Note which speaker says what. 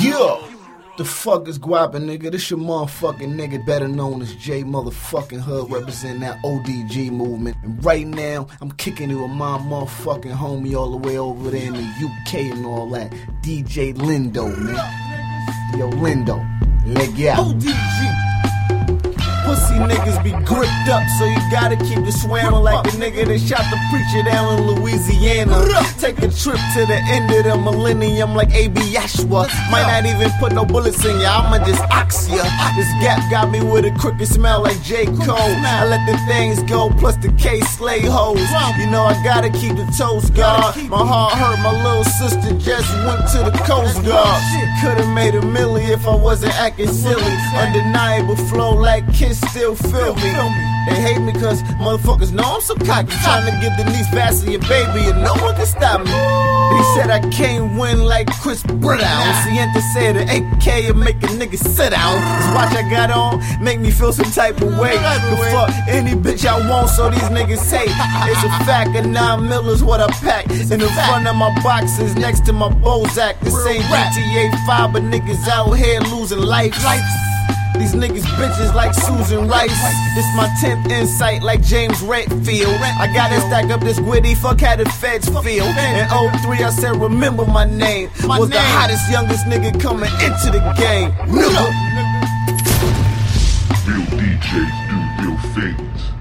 Speaker 1: Yeah. The fuck is guapping, nigga? This your motherfucking nigga, better known as J motherfucking Hood, representing that ODG movement. And right now, I'm kicking it with my motherfucking homie all the way over there in the UK and all that. DJ Lindo, man. Yo, Lindo, leg out.
Speaker 2: ODG. Niggas be gripped up, so you gotta keep it swearing like the nigga that shot the preacher down in Louisiana. Take a trip to the end of the millennium like AB Yashua. Might not even put no bullets in ya, I'ma just ox ya. This gap got me with a crooked smell like J. Cole. I let the things go, plus the K slay hoes. You know I gotta keep the toast guard. My heart hurt, my little sister just went to the Coast Guard. Could've made a milli if I wasn't acting silly. Undeniable flow like Kiss still feel me. They hate me cause motherfuckers know I'm so cocky. Trying to get the niece faster your baby and no one can stop me. They said I can't win like Chris Brown. Sienta said the AK and make a nigga sit down. This watch I got on make me feel some type of way. The fuck any bitch I want, so these niggas hate. It's a fact, and nine mil is what I pack. In the front of my boxes, next to my Bozak. This ain't GTA 5, but niggas out here losing life. These niggas bitches like Susan Rice. This my 10th insight like James Redfield. I gotta stack up this witty, fuck how the feds feel. In 03 I said remember my name. Was the hottest, youngest nigga coming into the game. Nigga.
Speaker 3: Real DJs do real things.